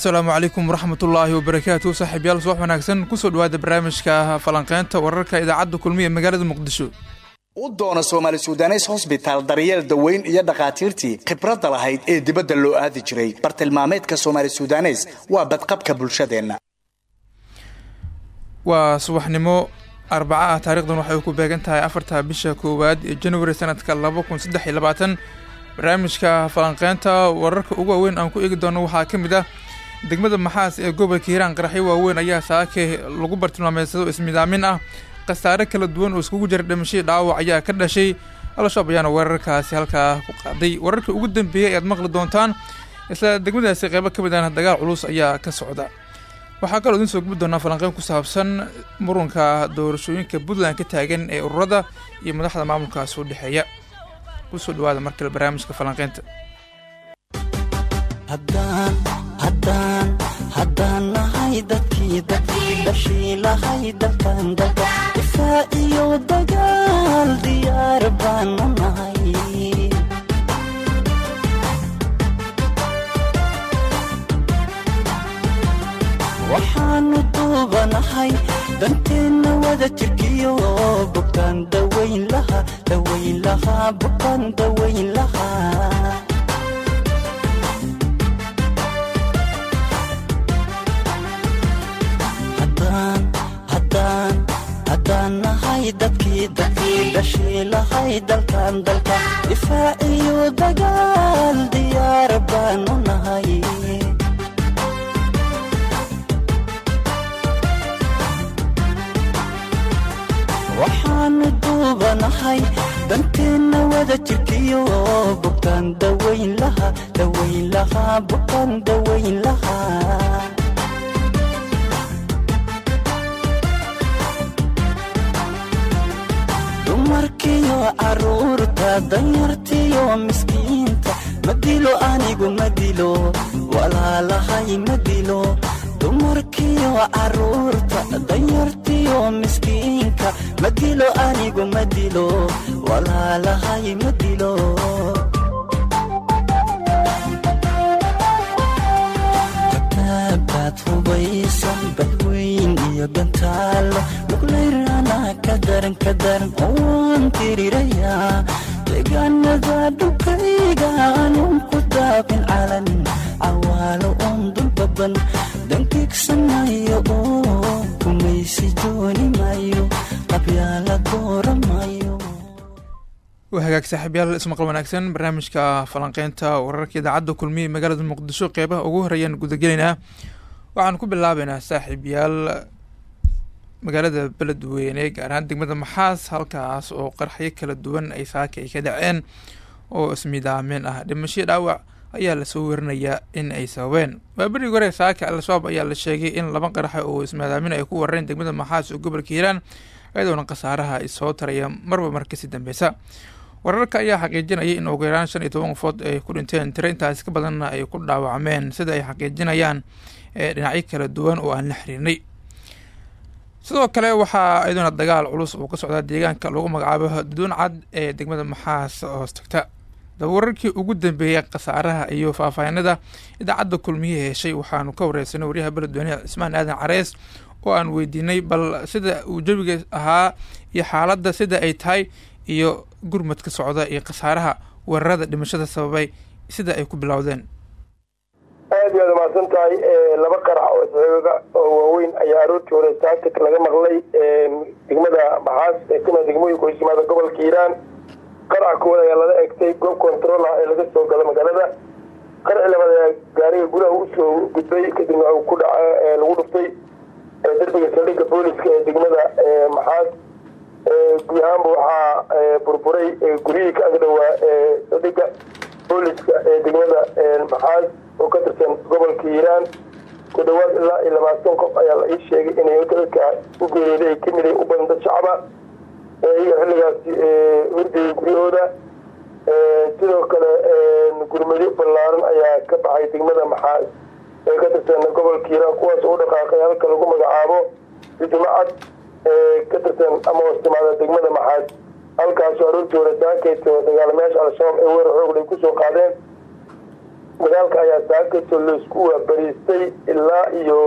asalaamu calaykum waraxmatullaahi wabarakaatu saaxiibyaal subax wanaagsan ku soo dhawaada barnaamijka falanqeynta wararka idaacadda kulmiya ee magaalada muqdisho. U doona soomaali sudanes hosbitaal daryeel daweyn iyo dhakhaatiirtii khibradda lahayd ee dibadda loo aadi jiray. Bartilmaameedka soomaali sudanes waa badqabka bulshadeenna. Waa subaxnimo arbaca ah taarikhdan waxay ku beegan tahay afarta bisha koowaad ee januari sanadka laba kun saddex iyo labaatan. Barnaamijka falanqeynta wararka ugu waaweyn aan ku eegi doono waxaa ka mid ah degmada maxaas ee gobolka hiiraan qaraxyo waaweyn ayaa saake lagu bartilmaameedsado ismidaamin ah. Khasaare kala duwan oo iskugu jira dhimashadii dhaawac ayaa ka dhashay. Al-shabaab ayaana weerarkaasi halkaa ku qaaday. Wararkii ugu dambeeyey ayaad maqli doontaan isla degmadaasi qeybo ka mid ahna dagaal culus ayaa ka socda. Waxaa kaloo idiin soo gubi doonaa falanqeyn ku saabsan murunka doorashooyinka puntland ka taagan ee ururada iyo madaxda maamulkaas u dhexeeya. Kusoo dhawaada mar kale barnaamijka falanqeynta haddaan nahay dadkii dadkii dhashii lahay dalkan dalka difaac iyo bogtaan dawayn laha dawayn lahaa lahaa dhashii lahay dalkan. Dalka difaac iyo dagaal waxaanu duubanahay danteenna wada jirkiyo. Bogtaan dawayn laha dawayn lahaa bogtaan dawayn lahaa dumarkiyo carruurta danyartiyo miskiinta. Ma dilo anigu ma dilo. Walaalahay ma dilo. Dumarkiyo carruurta danyartiyo miskiinka. Ma dilo anigu ma dilo. Walaalahay ma waa hagaag saaxiibyaal ismaqal wanaagsan barnaamijka falanqeynta wararka idaacadda kulmiya magaalada muqdisho qeybaha ugu horeeyaan gudagelaynaa waxaan ku bilaabeynaa saaxiibyaal magaalada beledweyne gaar ahaan degmada maxaas halkaas oo qarxyo kala duwan ay saaka ay ka dhaceen oo ismidaameen ah. Dhimashii dhaawac ayaa la soo werinayaa in ay sababeen waa berigi hore saaka al-shabaab ayaa la sheegay in laba qaraxa oo ismiidaamin ay ku warareen degmada maxaas oo gobolka hiiraan ayadoona khasaaraha ay soo taraya marba mar ka sii dambeysa wararka ayaa xaqiijinaya in ugu yaraan shan iyo toban qofood ay ku dhinteen tiro intaasi ka badanna ay ku dhaawacmeen sida ay xaqiijinayaan dhinacyo kala duwan oo aan la xiriirnay. Sidoo kale waxaa iyaduna dagaal culus uu ka socdaa deegaanka lagu magacaabo duduun cad ee degmada maxaas hoos tagta. Daba wararkii ugu dambeeyay khasaaraha iyo faahfaahinada idaacadda kulmiye heshay waxaanu ka wareysanay waryaha beledweyne cismaan aadan carees oo aan weydiinay bal sida uu jawiga ahaa iyo xaaladda sida ay tahay iyo gurmad ka socda iyo khasaaraha weerarada dhimashada sababay sida ay ku bilowdeen. Aad iyaad umahadsan tahay laba qarax oo isxooga oo waaweyn ayaa aroortii hore saakit laga maqlay degmada maxaas ee kamida degmooyinka hoos yimaada gobolka hiiraan. Qarax koowaad ayaa lala egtay goob control ah ee laga soo galo magaalada. Qaraci labaad ayaa gaariga gudaha u soo gudbay kadibna ku dhaca lagu dhuftay derbiga saldhigga booliska ee degmada maxaad guud ahaanba waxaa burburay guryihii ka agdhowaa saldhigga booliska ee degmada maxaad oo ka tirsan gobolka hiiraan ku dhawaad ilaa iyo labaatan qof ayaa la ii sheegay inay dadka u geeriyooday ka mid u badan shacaba iyo xilligaasi hurdayay guryahooda. Sidoo kale gurmado ballaaran ayaa ka baxay degmada maxaad ee ka tirsan gobolka hiiraan kuwaas oo dhaqaaqay halka lagu magacaabo jumacad ka tirsan ama hoostimaada degmada maxaad. Halkaasoo aroortii hore saakayto dagaalamayaasha al-shabaab ee weerar xooglay ku soo qaadeen. Dagaalka ayaa saakayto laysku waabariistay ilaa iyo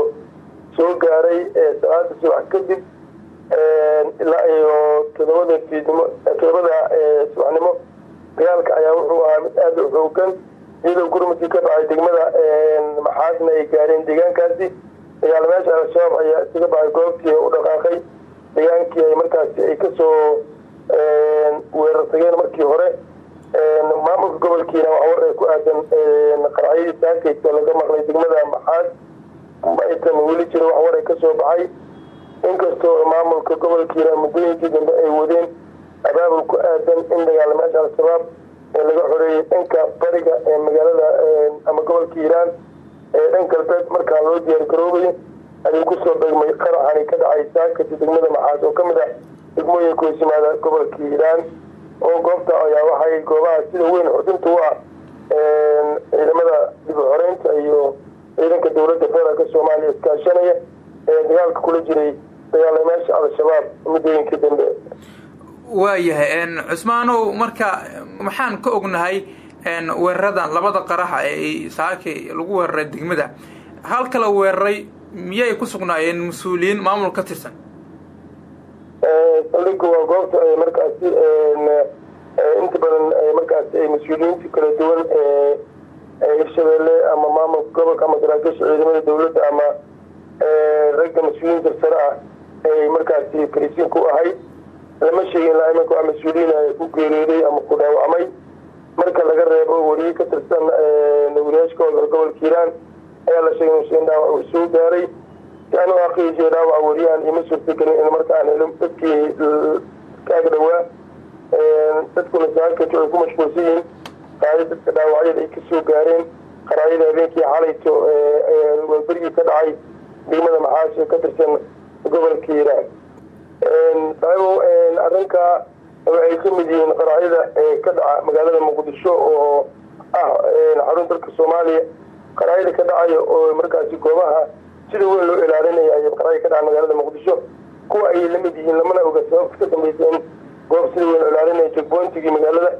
soo gaaray salaada subax kadib ilaa iyo todobada fiidnimo todobada subaxnimo. Dagaalka ayaa wuxuu ahaa mid aada u xoogan iyadoo gurmudkii ka baxay degmada maxaadna ay gaareen deegaankaasi. Dagaalamayaasha al-shabaab ayaa isaga baxay goobtii u dhaqaaqay deegaankii ay markaasi ay ka soo weerar tageen markii hore. Maamulka gobolkiina war ku aadan qaracyadii saakaysa laga maqlay degmada maxaad. Aytan weli jiro wax war ay ka soo baxay. Inkastoo maamulka gobolkiina muddooyinkii dambe ay wadeen abaabul ku aadan in dagaalamayaasha al-shabaab ee laga xoreeyey dhanka bariga ee magaalada ama gobolka hiiraan. Ee dhan galbeed markaa loo diyaar garoobay ayuu ku soo begmay qaraxani ka dhacay saakasi degmada maxaad oo ka mid ah degmooyinka hoosimaada gobolka hiiraan oo goobta ayaa waxay goobaha sida weyn xudunta u ah ciidamada dib u xoreynta iyo ciidanka dowladda federaalka soomaaliya iskaashanaya. Ee dagaalka kula jiray dagaalamayaasha al-shabaab muddooyinkii dambe. Waayahay cusmaanow marka maxaan ka ognahay weeraradan labada qaraxa ee saakay lagu weeraray degmada halka la weeraray miyay ku sugnaayeen mas'uuliyiin maamul ka tirsan? Saldhiga waa goobta markaasi inta badan markaasi ay mas'uuliyiinta kala duwan hirshabeelle ama maamulka gobolka ama saraakiisha ciidamada dowladda ama ragga mas'uuliyiin sarsare ah ay markaasi fariisiin ku ahayd lama sheegin ilaa iminka waa mas'uuliyiin ku geeriyooday ama ku dhaawacmay. Marka laga reebo weriye ka tirsan wariyaasha ka howlgal gobolka hiiraan ayaa la sheegay musliin dhaawac uu soo gaaray. Si aan u xaqiijiyo dhaawaca weriyahan ima suurtagelin in marka aan helin dadkii ka agdhowaa dadkuna saakatu ay ku mashquulsan yihiin qaadi dadka dhaawacyada ay ka soo gaareen qaraayada habeenkii xalayto walberigii ka dhacay degmada maxaash ee ka tirsan gobolka hiiraan saaxiibow arrinka waxay ka mid yihiin qaracyada ka dhaca magaalada muqdisho oo ah xarun dalka soomaaliya qaracyada ka dhacaya oo markaasi goobaha sida weyn loo ilaalinaya ay qaraya ka dhaca magaalada muqdisho. Kuwa ayay la mid yihiin lamana oga sababta ka dambaysa in goob sida weyn loo ilaalinaya jegbointigii magaalada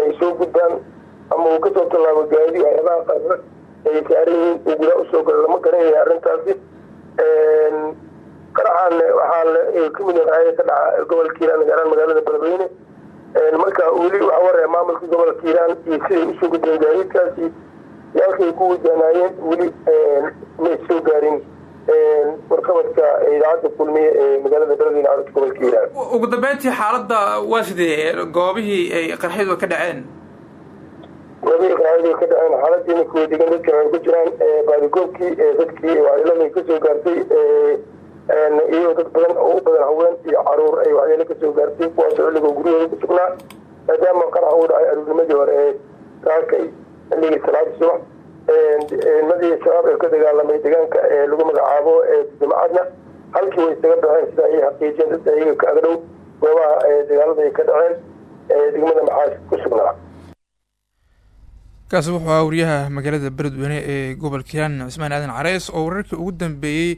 ay soo gudbaan ama uu ka soo tallaabo gaadi waxyaabaha qarra ay saaran uu gudaa u soo galo lama garanaya arrintaasi. Qaraxaan waxaa ka mid qaraayada ka dhaca gobolka hiiraan gaaraan magaalada beledweyne marka weli waxa waraya maamulka gobolka hiiraan iyo siday u soo gudbeen gaadiidkaasi yaalkay ku wajahnaayeen weli may soo gaarin warqabadka idaacadda kulmiye ee magaalada beledweyne carurta gobolka hiiraan ugu dambeyntii xaaladda waa sidee? Goobihii ay qarxyadu ka dhaceen? Goobihii qaraayadu ka dhaceen xaaladiina kuwa degan dadka waxay ku jiraan baadigoobkii dadkii waxyeelada ka soo gaartay iyagoo dad badan oo u badan haween iyo carruur ay waxyeelo ka soo gaartay kuwaasoo xilliga guryahooda ku sugnaa maadaama qarax uu dhacay aruurnimadii hore ee saakay xilligii salaadii subax ciidamadii shabaab ee ka dagaalamay deegaanka ee lagu magacaabo jamacadna halkii way isaga baxeen sida ayay xaqiijiyeen dadka iyaga ka agdhow goobaha dagaalada ay ka dhaceen degmada maxaas ku sugnaa. Kaasi wuxuu ahaa wariyaha magaalada beledweyne ee gobolka hiiraan cismaan aadan careys oo wararkii ugu dambeeyey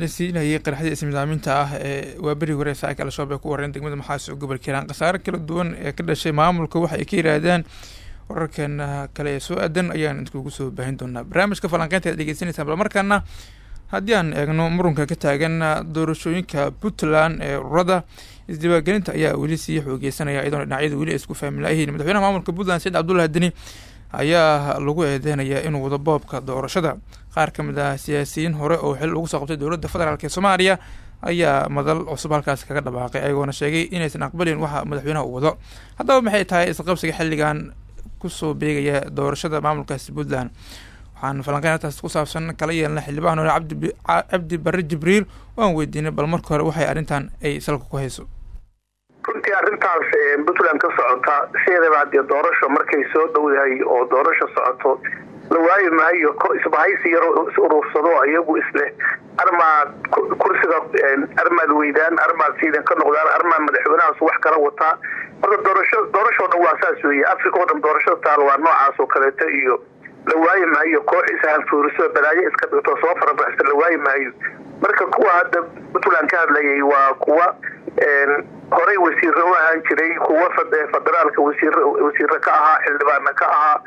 la siinayay qaraxdii ismidaaminta ah ee waa beri hore saaka al-shabaab ay ku wareen degmada maxaas oo gobolka hiiraan khasaare kala duwan ee ka dhashay maamulka waxa ay ka yiraahdaan wararkeena kale ee soo aadan ayaan idinkugu soo baahin doonaa barnaamijka falanqeynta aad dhegeysanaysaan bal markaana haddii aan eegno murunka ka taagan doorashooyinka puntland ee ururada isdiiwaangelinta ayaa weli sii xoogeysanaya iyadoona dhinacyada weli ay isku fahmi laayihiin madaxweynaha maamulka puntland said cabdullahi deni ayaa lagu eedeynayaa inuu wado boobka doorashada. Qaar ka mid ah siyaasiyiin hore oo xil ugu soo qabtay dowladda federaalk ee soomaaliya ayaa madal cusub halkaas kaga dhawaaqay ayagoona sheegay inaysan aqbalin waxa madaxweynaha uu wado. Haddaba maxay tahay isqabsiga xilligan ku soo beegaya doorashada maamulkaasi puntland. Waxaan falanqeyntaas ku saabsan kala yeelnay xildhibaan hore cabdi barre jibriil. Waan weydiinay bal marka hore waxay arrintan ay salka ku hayso. Runtii arrintaas puntland ka socota sideedaba haddii doorasho markay soo dhowdahay oo doorasho socoto la waayi maayo isbahaysi yar is urursado iyagu isleh armaad kursiga armaad weydaan armaad siidan ka noqdaan armaad madaxweynahaas wax kala wataa marka doorasho doorashoo dhan waa saas weeye. Africa oo dhan doorashada taal waa noocaas oo kaleeto iyo la waayi maayo koox ishanfuuriso balaayo iska dhigto soo farabaxsa la waayi maayo. Marka kuwa hadda puntland ka hadlayay waa kuwa horey wasiiro u ahaan jiray kuwa federaalka wasiir wasiiro ka ahaa xildhibaana ka ahaa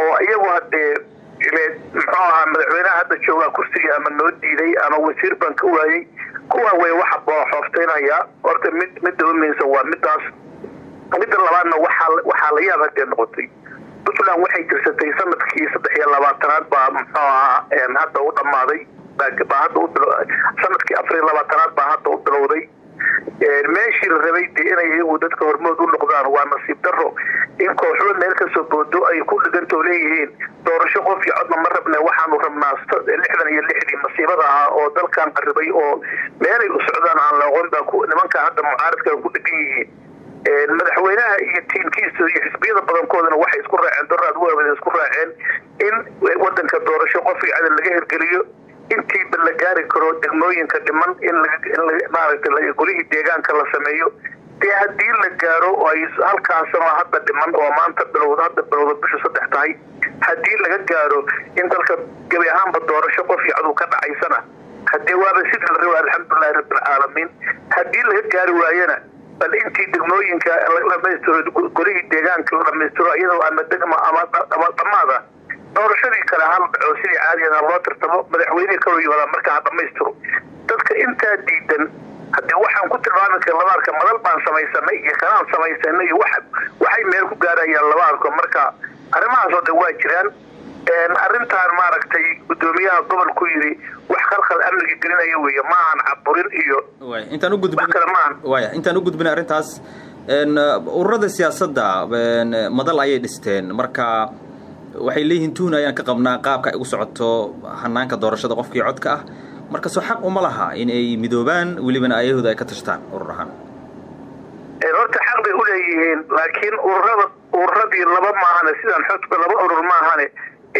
oo iyagu hadee muxuu ahaa madaxweynaha hadda joogaa kursigii ama noo diiday ama wasiir baan ka waayey kuwa way waxa booxoofteynaya horta mid midda umaysa waa midaas midda labaadna waxaa la yaab hadee noqotay. Puntland waxay jirsatay sannadkii saddex iyo labaatanaad baa muxuu ahaa hadda u dhammaaday sannadkii afar iyo labaatanaad baa hadda u bilowday meeshii la rabay dee inay iyagu dadka hormood u noqdaan waa nasiib daro in kooxdo meel ka soo boodo ay ku dhigantoo leeyihiin doorasho qof iyo codna ma rabne waxaanu rabnaa lixdan iyo lixdii masiibada ahaa oo dalkan qaribay oo meelay u socdaan aan la aqoon baa nimanka hadda mucaaradka ku dhigan yihiin. Madaxweynaha iyo tiimkiisa iyo xisbiyada badankoodana waxay isku raaceen doraad waawada isku raaceen in wadanka doorasho qof iyo codin laga hirgeliyo intiiba la gaari karo degmooyinka dhiman in maaragtay golihii deegaanka la sameeyo dee haddii la gaaro oo ay halkaasama hadda dhiman oo maanta bilowda hadda bilowda bishu saddex tahay haddii laga gaaro in dalka gebi ahaanba doorasho qof iyo coduu ka dhacaysana hadee waaba sidii la raba alxamdulilahi rabbilcaalamiin haddii laga gaari waayana bal intii degmooyinka la dhamaystiro golihii deegaanka la dhamaystiro iyadoo ama degma ama dhamaada doorashadii kale hal dhaco sidii caadiga loo tartamo madaxweynihii kaloo yimaada marka ha dhamaystiro dadka intaa diidan haddii waxaan ku tilmaami kara laba arka madal baan samaysanay iyo kanaan samaysanay iyo waxay meel ku gaarayaan laba arko. Marka arrimahaasoo dhan waa jiraan. Arrintaan maaragtay guddoomiyaha gobolku yidhi wax khalkhal amniga gelinaya weeye maahan caburin iyo intaan u gudbin arrintaas. Ururada siyaasadda madal ayay dhisteen. Marka waxay leeyihiin tuhun ayaan ka qabnaa qaabka ay ugu socoto hanaanka doorashada qofkii codka ah. Marka soo xaq uma laha in ay midoobaan welibana ayahooda ay ka tashtaan urur ahaan. Horta xaq bay uleeyihiin laakiin ururada ururadii laba maahane sidaan xogka laba urur maahane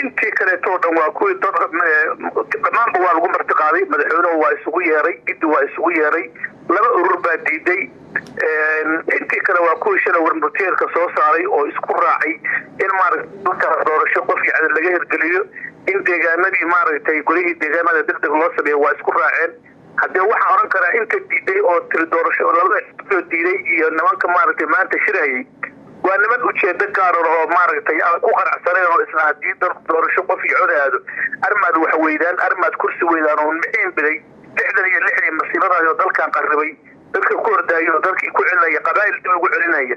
intii kaleetoo dhan waa kuwii dhammaanba waa lagu martiqaaday madaxweynuhu waa isugu yeeray giddi waa isugu yeeray laba urur baa diiday. Intii kale waa kuwii shala warmurteerka soo saaray oo isku raacay in maaragta doorasho qof yacni laga hirgeliyo. In deegaanadii maaragtay golihii deegaanada deg loo sameeyo waa isku raaceen. Haddee waxaa oran karaa inta diiday oo tiri doorasho labada diiday iyo nimanka maaragtay maanta shirayay. Waa niman ujeedo gaaran oo maaragtay ku qanacsaneen oo isla haddii doorasho qof iyo cod aado armaad wax weydaan armaad kursi weydaan oo miciin biday lixdan iyo lixdii masiibadaas oo dalkan qarribay dadka ku ordaayo oo dalkii ku celinaya qabaa'il dib celinaya.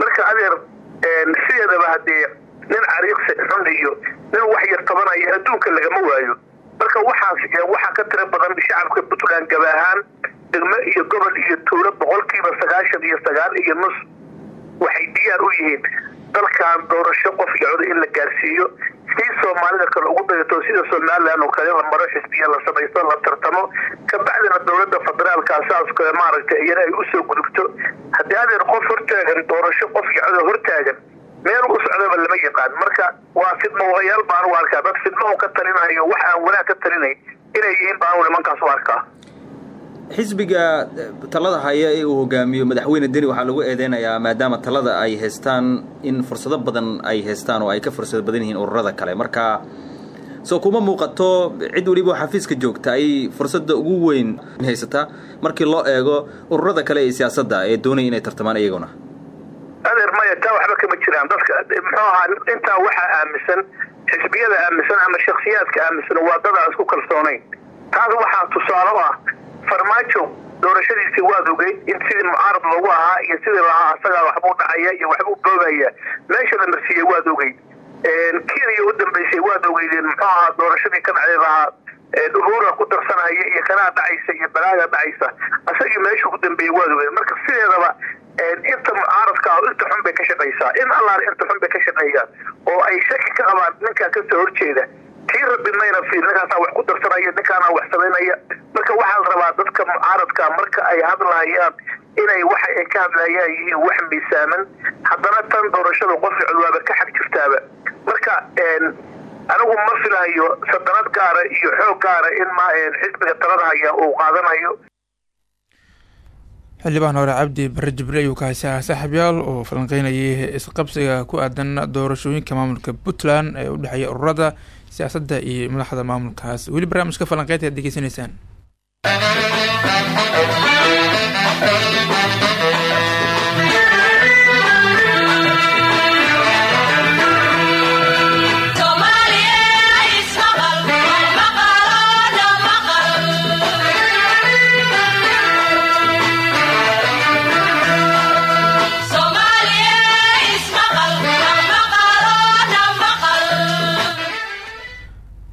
Marka adeer sideedaba haddee nin cariiqsi xun iyo nin wax yar tabanaya adduunka lagama waayo. Marka waxaas waxaa ka tiro badan shacabka puntland gaba ahaan degmo iyo gobol iyo tuulo boqolkiiba sagaashan iyo sagaal iyo nus waxay diyaar u yihiin dalkan doorasho qof codo in la gaarsiiyo. Si soomaalida kale ugu dayato sida somalilan oo kale la maro xisbiya la samaysto la tartamo kabacdina dowladda federaalka saas kale maaragtay iyana ay u soo gudubto. Haddii adeer qof hortaagan doorasho qof codo hortaagan meel u socdaba lama yaqaan. Marka waa fidmo wadayaal baan u arkaa. Dad fidmo ka talinayo wax aan wanaag ka talinayn inay yihiin baan nimankaas u arkaa xisbiga talada haya ee uu hogaamiyo madaxweyne deni waxaa lagu eedeynayaa maadaama talada ay haystaan in fursado badan ay haystaan oo ay ka fursado badan yihiin ururada kale. Marka soo kuma muuqato cid weliba xafiiska joogta ay fursadda ugu weyn haysataa markii loo eego ururada kale ee siyaasadda ee doonaya inay tartamaan iyaguna. Adeer maya taa waxba kama jiraan. Dadka muxuu ahaa intaa waxaa aaminsan xisbiyada aaminsan ama shaksiyaadka aaminsan waa dad aan isku kalsoonayn. Taas waxaa tusaale u ah farmaajo doorashadiisii waad ogeyd in sidii mucaarad loogu ahaa iyo sidii lahaa asagaa waxbuu dhacaya iyo waxbuu boogaya meesha la marsiiyey waad ogeyd kenya u dambaysay waad ogeydeen muxuu ahaa doorashadii ka dhacday lahaa uruura ku darsanaya iyo kanaa dhacaysa iyo balaaga dhacaysa. Asagii meesha u dambeeyey waad ogeyd marka sideedaba inta mucaaradka ah inta xun bay ka shaqaysaa. In allaale inta xun bay ka shaqeeyaan oo ay shaki ka qabaan ninkaa ka soo horjeeda tii fi ninkaasaa wax ku darsanaya ninkaana wax samaynaya marka waxaa la rabaa dadka mucaaradka marka ay hadlayaan inay waxa ay ka hadlayaan yihiin wax miisaaman. Haddana tan doorashada qof ficilwaaba ka xag jirtaaba. Marka anigu ma filayo sadanad gaara iyo xoog gaara in xisbiga talada haya uu qaadanayo. Xildhibaan hore cabdi bare jibriil ayuu kahaysa saaxiibyaal oo falanqeynayay isqabsiga ku aadan doorashooyinka maamulka puntland ee u dhexeeya ururada siyaasadda iyo madaxda maamulkaas. Weli barnaamijka falanqeynta aad degeysanaysaan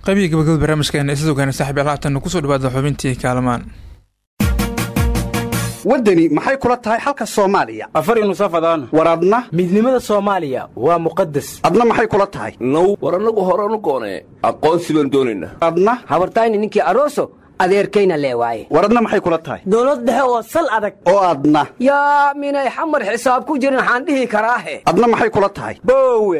qaybihii gabagabada barnaamijkeena isla ogaana saaxiib haatan ku soo dhawaada xubintii kaalamaan. Waddani maxay kula tahay xalka soomaaliya? Afar nusafadaan war adna? Midnimada soomaaliya waa muqadas adna maxay kula tahay? Now war annagu horanu goonee aqoonsi baan doonaynaa adna? Habartayni ninkii aroso adeerkayna lee waaye. War adna maxay kula tahay? Dowlad dhexe oo sal adag. Oo adna. Yaa minay xamar xisaab ku jirin waxaan dhihi karaahe adna maxay kula tahay? Boowe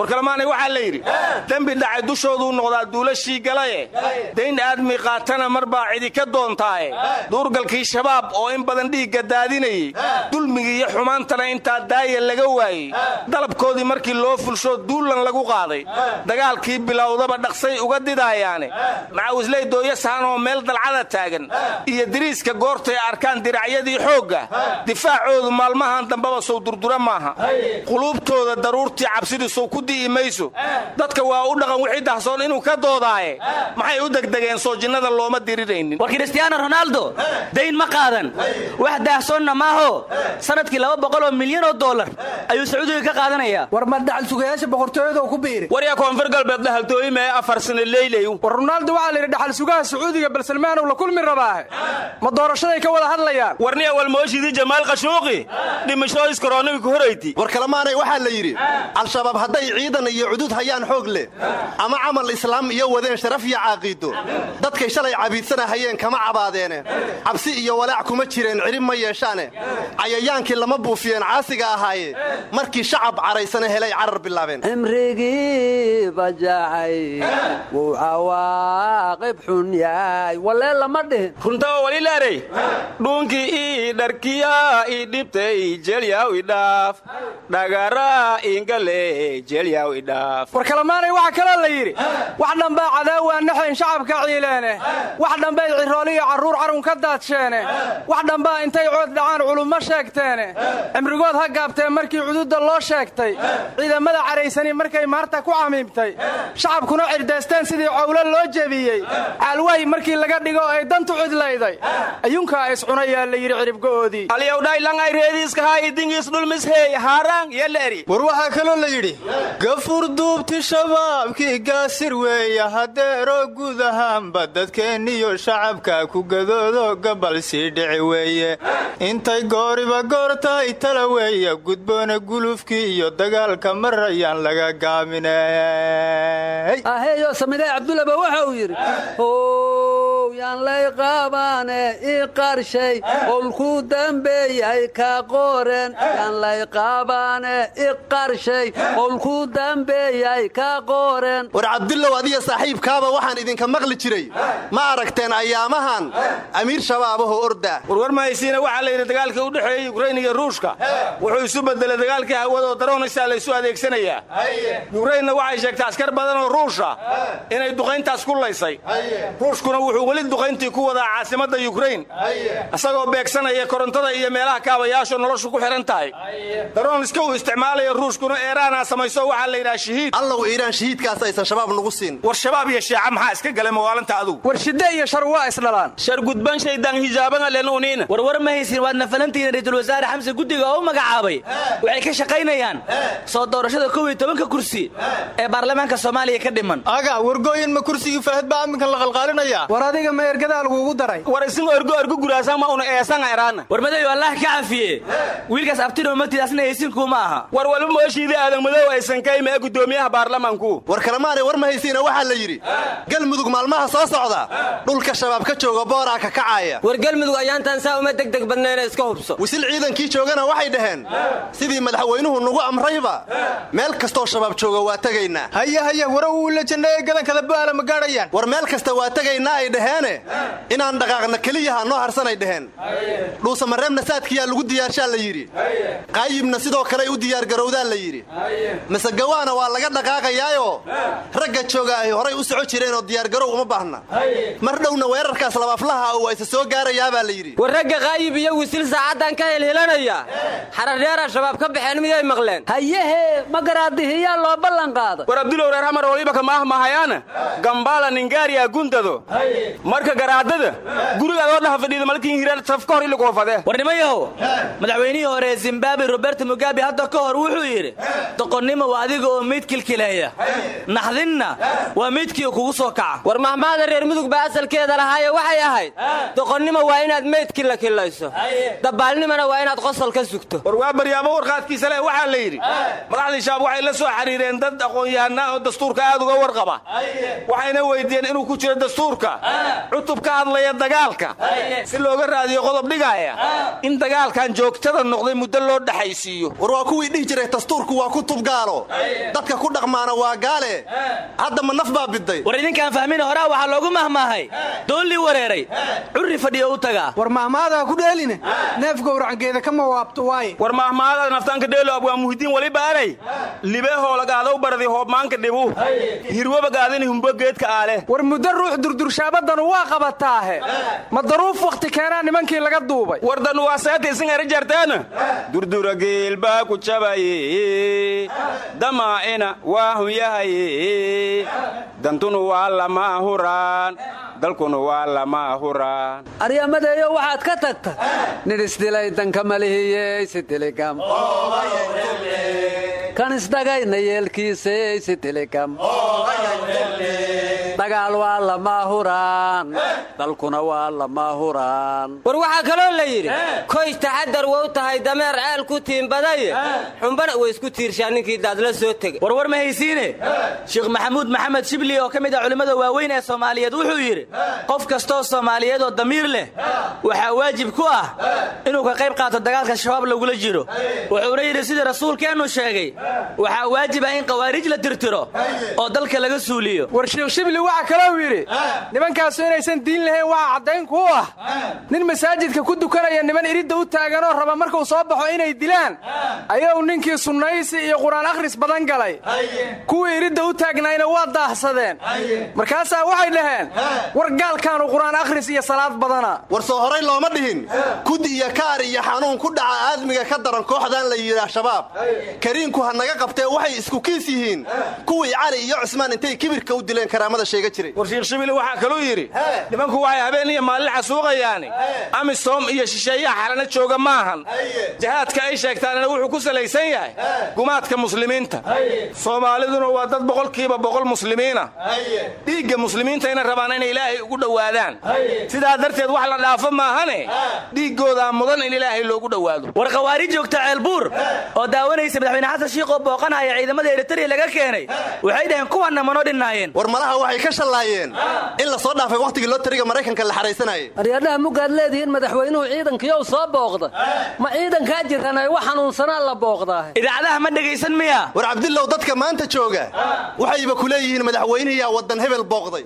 war kalamaanay waxaa la yidhi dembi dhacay dushooduu noqdaa duulashii galaye. Dayn aadmi qaatana mar baa cidi ka doontaaye. Duurgalkii shabaab oo in badan dhiigga daadinayey. Dulmigii iyo xumaantana intaa daaya laga waayey. Dalabkoodii markii loo fulshoo duullan lagu qaaday. Dagaalkii bilowdaba dhaqsay uga didaayaane. Macawisley dooyo sahanoo meel dalcada taagan. Iyo diriiska goortay arkaan diracyadii xoogga. Difaacoodu maalmahan dambaba sow durdura maaha. Quluubtooda daruurtii cabsidii sow ku di'i mayso. Dadka waa u dhaqan wixii dahsoon inuu ka doodaaye. Maxay u degdegeen soo jinnada looma diriraynin. War kristiyaano ronaaldo dayn ma qaadan. Wax daahsoonna maaho sannadkii laba boqoloo milyan oo dollar ayuu sacuudiga ka qaadanayaa war ma dhaxal sugayaasha boqortooyada ku biiri. Waryaa koonfur galbeed dhahaltooyimee afar sano leyleyu war ronaaldo waxaa layidhi dhaxal sugaha sacuudiga balsalmaanow la kulmi rabaahe ma doorashaday ka wada hadlayaan. Warniya walmooshidii jamaal qashuuqi dhimasho iskoroonimika horayti war kalemaanay waxaa la yidhi al-shabaab hadday ciidan iyo cudud hayaan xoog leh. Ama camal islaam iyo wadeen sharaf iyo caaqiido dadkay shalay cabiidsanahayeen kama cabaadeene cabsi iyo walaac kuma jireen cirib ma yeeshaane cayayaankii lama buufiyeen caasiga ahaaye markii shacab caraysana helay carar bilaabeen. Cimrigii bajacay wuu cawaaqib xun yahay. Walee lama dhihin. Runtaoo walilaarey dhuunkii ii dharkiya ii dhibtay jelyaw idhaaf dhagara ingale war kalamaanay waxaa kaloo la yidhi. Wax dhambaa cadaawaa naxayn shacabka ciileene. Wax dhambay cirooliyo carruur carun ka daadsheene wax dhambaa intay cood dhacaan culummo sheegteene. Cimrigood ha gaabteen markii cududda loo sheegtay. Ciidamada caraysani markay maarta ku camiimtay. Shacabkuna cirdaysteen sidii cowlo loo jebiyey. Caalwaay markii laga dhigo ay dantu cidlayday. Ayuunkaa iscunayaa la yidhi ciribgo'oodii war waxaa kaloo la yidhi gafur duubti shabaabkii gaasir weeya hadeeroo guud ahaanba dadkeenniyo shacabka ku gadoodo gabal sii dhici weeye. Intay gooriba goortahay tala weeya gudboona gulufkii iyo dagaalka marayaan laga gaaminey aheeyo samidee cabdulaba waxa uu yidhi how yaan lay qaabaane ii qarshay. Olku dambeeyay ka qoren. Yaan lay qaabaane i qarshay. Olku dambeeyay ka qoren. War cabdullow adiya saaxiibkaaba waxaan idinka maqli jiray. Ma aragteen ayaamahan? Amiir shabaabahoo orda. Warwar mahaysiina waxaa la yidhi dagaalkii u dhexeeyey yukrain iyo ruushka wuxuu isu bedelay dagaalkii hawadoo daroonaysaa laysu adeegsanayaa yukrainna waxay sheegtay askar badan oo ruusha inay duqayntaas ku laysay. Ruushkuna wuxuu weli duqayntii ku wadaa caasimadda yukrain isagoo beegsanaya korontada iyo meelaha kaabayaasho noloshu ku xihan tahay. Darooniska uu isticmaalaya ruushkuna eeraanaa samayso waxaa la yidhaha shahiid. Allow iiraan shahiidkaas aysan shabaab nagu siin. War shabaab iyo sheeca maxaa iska galay mawaalinta adugu. War shidde iyo shar waa isdhalaan. Shar gudban shaydaan hijaaban lenuuniina warwar ma haysin waad nafalantihiin ra'iisul wasaare xamse guddiga oo u magacaabay. Waxay ka shaqaynayaan. Soo doorashada kow iyo tobanka kursi ee baarlamaanka soomaaliya ka dhiman. Aga wargooyin ma kursigii fahad baa aminkan la qalqaalinaya? War adiga ma ergadaa lagugu daray. War isingo ergo ergo guraasa ma una eesanga eraana war madayo allah ka cafiye wiilkaas abtino matidaasna haysinkuuma aha. War walba mooshiidii aadan madow aysan kayma ee guddoomiyaha baarlamaanku war kalemaanay war ma haysiina waxaa la yidhi. Galmudug maalmaha soo socda. Dhulka shabaab ka jooga booraa ka kacaya. War galmudug ayaantaan saa uma degdeg badnayna iska hubso. Wisil ciidankii joogana waxay dhaheen. Sidii madaxweynuhu nugu amrayba meel kastoo shabaab jooga waa tegaynaa. Haya haya wara uu la janneeye gadankada baala ma gaadhayaan. War meel kasta waa tegaynaa ay dhaheene inaan dhaqaaqna keliyaha noo harsanay dhaheen. Dhuusamareebna saadkiyaa lagu diyaarshaa la yidhi. Qaayibna sidoo kale u diyaargarowdaa la yidhi. Masegawaana waa laga dhaqaaqayaayoo ragga jooga ay horay u soco jireenoo diyaargarow uma baahna. Mar dhowna weerarkaas labaaflaha waa isa soo gaarayaabaa la yidhi. War ragga qaayib iyo wisil saacaddan ka helhelanaya xaradheera shabaab ka baxeen miyay maqleen? Hayehe ma garaadihiyaa loo ballan qaada war abdulow reer hamar waliba kamaah mahayaana gambaala ningaariya gundado marka garaadada gurigaadoo dhaha fadhiida malkiin hiraal saf ka hor iligoo fadee war nimayahow madaxweynihii hore ee zimbabwe roberto mugabe hadda ka hor wuxuu yidhi doqonnimo waa adiga oo meyd kilkileeya. Naxdinna waa meydkii kugu soo kaca. War mahmaada reer mudug baa asalkeeda lahaayo waxay ahayd doqonnimo waa inaad meydki la kilayso dabaalnimona waa inaad qosol ka sugto. War waa baryaamo warqaadkiisa leh waxaa la yidhi madaxdii shaab waxay la soo xiriireen dad aqoon-yahanaa oo dastuurka aad uga warqaba. Waxayna weyddiiyeen inuu ku jiro dastuurka cutub ka hadlaya dagaalka. Si looga raadiyo qodob dhigaaya in dagaalkan joogtada noqday muddo loo dhexaysiiyo war waa kuwii dhihi jiray dastuurku waa kutub gaalo dadka ku dhaqmaana waa gaale. Hadda ma naf baa biday. War idinkaan fahmin horaa waxaa loogu mahmaahay. Doonlii wareeray. Curri fadhiyo u tagaa. War mahmaadaa ku dheeline? Neef gowracangeeda kama waabto waaye war mahmaadada naftaanka dheelo abwaa muhidiin wali baaray. Libee hoolagaadaw baradi hoobmaanka dhibu. Hirwaba gaadini humbo geedka aale. War muddo ruux durdurshaabadanu waa qabataahe. Ma daruuf wakhti keenaa nimankii laga duubay? Wardan waa seeta isin era jarteena durdura geel baa ku jabaye damaa'ina waa hunyahaye dantunu waa lama huraan. Dalkuna waa lama huraan. Aryamadeeyo waxaad ka tagta? Nin isdilay danka malihiyey sidiligam kan isdhagayna yeelkiisey sidiligam dagaal waa lama huraan. Dalkuna waa lama huraan. War waxaa kaloo la yidhi koy taxadar wow tahay dameer ceel ku tiimbadaye xumbana way isku tiirshaa ninkii daadla soo tegay warwar ma haysiine? Sheekh maxamuud maxamed shibli oo ka mid ah culimmada waaweyn ee soomaaliyeed wuxuu yidhi qof kastoo soomaaliyeed oo damiir leh waxaa waajib ku ah inuu ka qayb qaato dagaalka shabaab lagula jiro. Wuxuuna yidhi sidii rasuulkeennu sheegay waxaa waajib ah in qawaarij la tirtiro oo dalka laga suuliyo. War sheekh shibli waxaa kalou yidhi nimankaasu inaysan diin lahayn waxaa caddayn ku ah. Nin masaajidka ku dukanaya niman iridda u taaganoo raba markuu soo baxo inay dilaan ayuu ninkii sunnaysi iyo qur'aan akhris badan galay. Kuwii iridda u taagnayna waa daahsadeen. Markaasaa waxay dhaheen war gaalkaanu qur'aan akhris iyo salaad badana. War soo horay looma dhihin. Kud iyo kaar iyo xanuun ku dhaca aadmiga ka daran kooxdan la yidhaah shabaab. Kariinku ha naga qabtee waxay isku kiis yihiin. Kuwii cali iyo cusmaan intay kibirka u dileen karaamada sheega jiray. War sheekh shibili waxaa kaluu yidhi nimanku waxay habeen iyo maalin xasuuqayaani amisom iyo shisheeyaha xalana jooga maahan jihaadka ay sheegtaanina wuxuu ku salaysan yahay gumaadka muslimiinta. Soomaaliduna waa dad boqolkiiba boqol muslimiina. Dhiigga muslimiintayna rabaan inay ilaahay ugu dhowaadaan. Sidaa darteed wax la dhaafo maahane dhiiggoodaa mudan in ilaahay loogu dhowaado. War khawaarij joogta ceelbuur oo daawanaysa madaxweyne xasan shiikh oo booqanaya ciidamada eritariya laga keenay waxay dhaheen kuwanna manoo dhinnaayeen war malaha waxay ka shallaayeen in la soo dhaafay wakhtigii loo tariga maraykanka la xahaysanayay aryadhaha mugaad leedihiin madaxweynuhu ciidankiiyow soo booqda. Ma ciidankaa jiranay wax xanuunsanaa la booqdaa? Idaacadaha ma dhegaysan miya? War cabdilow dadka maanta jooga waxayba ku leeyihiin madaxweynihiyaa waddan hebel booqday.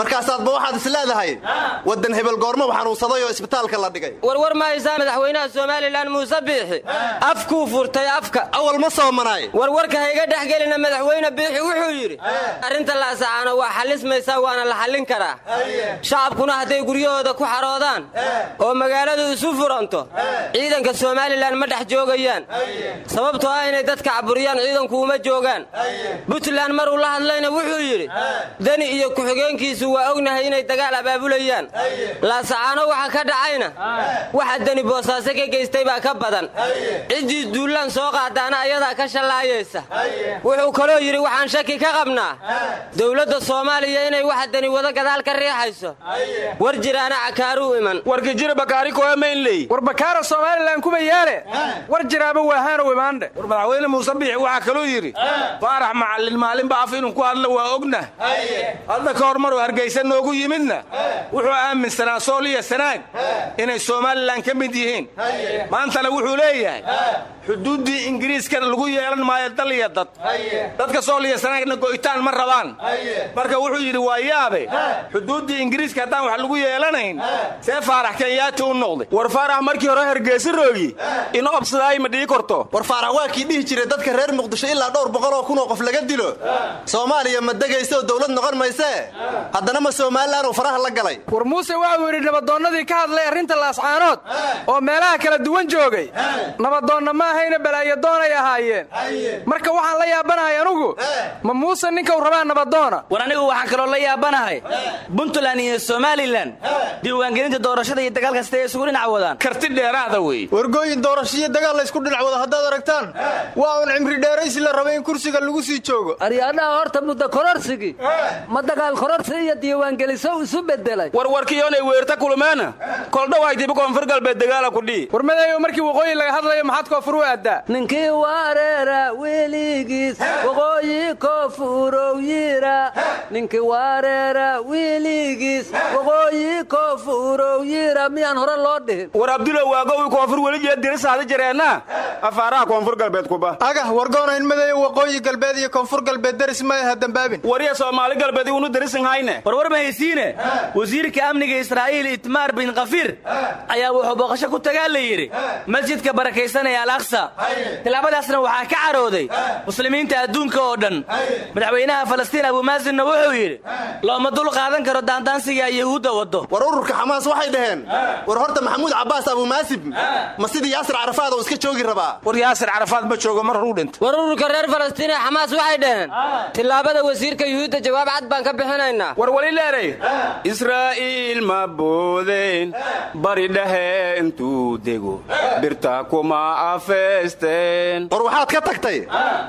Markaasaadba waxaad is leedahay waddan hebel goormow xanuunsaday oo isbitaalka la dhigay. Warwar ma haysaa madaxweynaha somalilan muuse biixi? Afkuu furtay afka. Awal ma soomanaay warwarka hayga dhex gelina madaxweyne biixi wuxuu yidhi arrinta laasacaano waa xallin xalismaysaa waana la xallin karaa. Shacabkuna hadday guryahooda ku xaroodaan oo magaaladu isu furanto ciidanka somalilan ma dhex joogayaan. Sababtoo ah inay dadka caburiyaan ciidanku uma joogaan. Puntland maruu la hadlayna wuxuu yidhi deni iyo ku-xigeenkiisu waa ognahay inay dagaal abaabulayaan. Laasacaano waxa ka dhacayna waxa deni boosaaso ka geystay baa ka badan. Ciddii duullaan soo qaadaana ayadaa ka shallaayaysa. Wuxuu kaloo yidhi waxaan shaki ka qabnaa. Dowladda soomaaliya inay waxa deni wada gadaal ka riixayso. War jiraana cakaaruu iman. Warkijira bakaari koemaynley war bakaara somalilan kuba yaale war jiraaba waahaanow imaandhe war madaxweyne muuse biixi waxaa kaluu yidhi faarax macallin maalinba af inuu ku hadlo waa ogna. Hadda ka hor maruu hargaysa noogu yimidna. Wuxuu aaminsanaa sool iyo sanaag inay somalilan ka mid yihiin. Maantana wuxuu leeyahay xuduuddii ingiriiska lagu yeelan maayo dal iyo dad. Dadka sool iyo sanaagna go'itaan ma rabaan. Marka wuxuu yidhi waa yaabe. Xuduuddii ingiriiska haddaan wax lagu yeelanayn see faarax kenyaati u noqday. War faarax markii hore hargeysa roogi. Inu obsadaay ma dhii korto. War faarax waa kii dhihi jiray dadka reer muqdisho ilaa dhowr boqoloo kunoo qof laga dilo. Soomaaliya ma degaysa oo dowlad noqon maysee haddana ma somalilan uu faraha la galay? War muuse waxuu yidhi nabadoonnadii ka hadlay arrinta laascaanood oo meelaha kala duwan joogay. Nabadoonna ahayna balaayadoonay ahaayeen. Marka waxaan la yaabanahay anugu ma muuse ninkau rabaa nabadoona war anigu waxaan kaloo la yaabanahay. Puntland iyo somalilan diiwaangelinta doorashada iyo dagaal kasta ee isugu dhinac wadaan? Karti dheeraada wey. Wargooyin doorasho iyo dagaal laysku dhinac wado haddaad aragtaan waa un cimri dheeraysi la raba in kursiga lagu sii joogo. Aryaadhaha horta muddo kororsigii ma dagaal kororsi iyo diiwaangeliso isu bedelay warwarkiyoonay weerta kulmeena koldhawaytiba koonfur galbeed dagaala kudhii war madeeyo markii waqooyi laga hadlayo maxaad koonfur u ninkii wareera weligiis. Waqooyi koofurow yira. Ninkii wareera weligiis. Waqooyi koofurow yira. Miyaan hore loo dhihin. War abdulow waagowi koonfur welijeed dirisaada jireenna afaaraha koonfur galbeed kuba agah wargoona in madeeyo waqooyi galbeed iyo koonfur galbeed daris ma aha dambaabin. Wariya soomaali galbeed unu darisan hayne. Warwar ma haysiine. Wasiirka amniga israa'iil itmaar bin kafiir ayaa wuxuu booqasho ku tagaa la yidhi. Masjidka barakaysanaya al aqsa tilaabadaasna waxaa ka carooday muslimiinta adduunka oo dhan. Madaxweynaha falastiin abumaasinna wuxuu yidhi looma dul qaadan karo daandaansiga yahuudda waddo. War ururka xamaas waxay dhaheen war horta maxamuud cabbaas abumaasib ma sidii yaasir carafaad oo iska joogi rabaa? War yaasir carafaad ma joogo mar horuu dhinta war ururka reer falastiin ee xamaas waxay dhaheen tillaabada wasiirka yuhuudda jawaab cad baan ka bixinaynaa. War wali leeray israa'iil ma boodayn bari dhehe intuu dego birta kuma afeysteen war waxaad ka tagtay?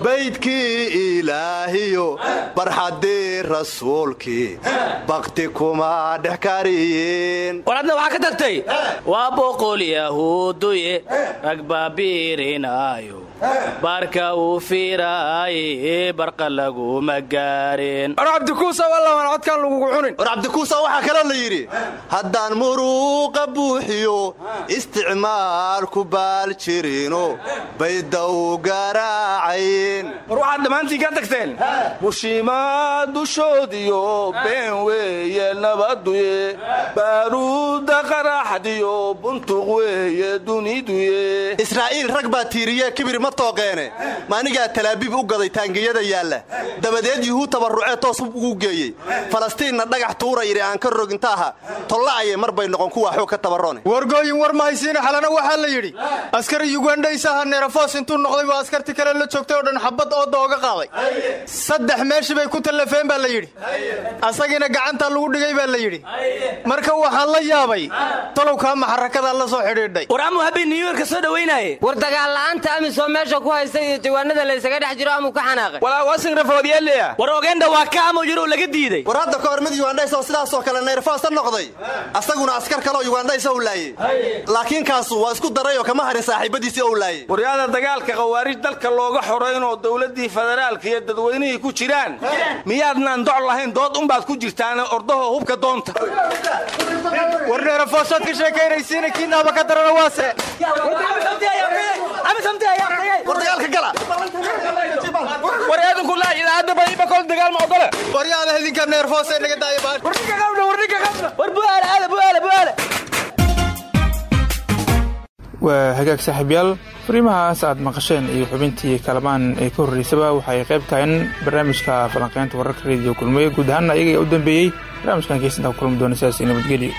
Baydkii ilaahiyo barxaddii rasuulkii. Bakti kuma dhex kariyeen war adna waxaa ka tagtay? Waa boqol yahuuduye rag baabiirinaayo baarka uu fiiraaye barqa laguma gaareen war cabdikuusa wallaban codkaan lagugu cunin. War cabdikuusa waxaa kaloo la yidhi haddaan muruuqa buuxiyo isticmaalku baal jirino bayda u garaacayn war waxaad dhammaantiin ka tagteen? Bushimaa dushoodiyo been weeye nabaduye baaruudda qaraxdiyo buntuq weeye duniduye israa'iil rag baa tiiriye kibir ma tooqeene maanigaa talaabiib u gaday taangiyada yaalla. Dabadeed yuhuud tabarrucee toos ugu geeyey. Falastiinna dhagax tuura yidhi aan ka rogintaaha tolla'aye mar bay noqon kuwa xoog ka tabarrone wargooyin war mahaysiina xalana waxaa la yidhi askari yugandhaysaha neerafoos intuu noqday waa askarti kale la joogtay oo dhan xabad ooda ooga qaaday. Saddex meeshii bay ku tallafeen baa la yidhi. Asagiina gacantaa lagu dhigay baa la yidhi. Marka waxaan la yaabay tolowkaa maxarakadaa la soo xidhiidhay meesha ku haysta iyo jawaanada laysaga dhex jiro amuu ka xanaaqay. Walaa wasingrafoodyeelaya war ogeenda waa ka amu jiro laga diiday. War hadda ka hor mid yugandhays oo sidaasoo kale neerfoosa noqday asaguna askar kaleoo yugandhays ou laayey laakiin kaasu waa isku daray oo kama harin saaxiibadiisii ou laayey waryaada dagaalka khawaarij dalka looga xorayn oo dowladdii federaalka iyo dadweynihii ku jiraan miyaadnaan doc lahayn dood unbaad ku jirtaan ordaho hubka doonta. War neerafoosaad ka sheekaynaysiina kiinaaba ka darana waase waa hagaag saaxiibyaal. Fariimahaas aad maqasheen iyo xubintii kalamaan ee ka horreysaba waxay qayb tahayn barnaamijka falanqeynta wararka rediyo kulmiye. Guud ahaanna ayaga u dambeeyey barnaamijkan ku kulmi doona sidaas nabadgelyo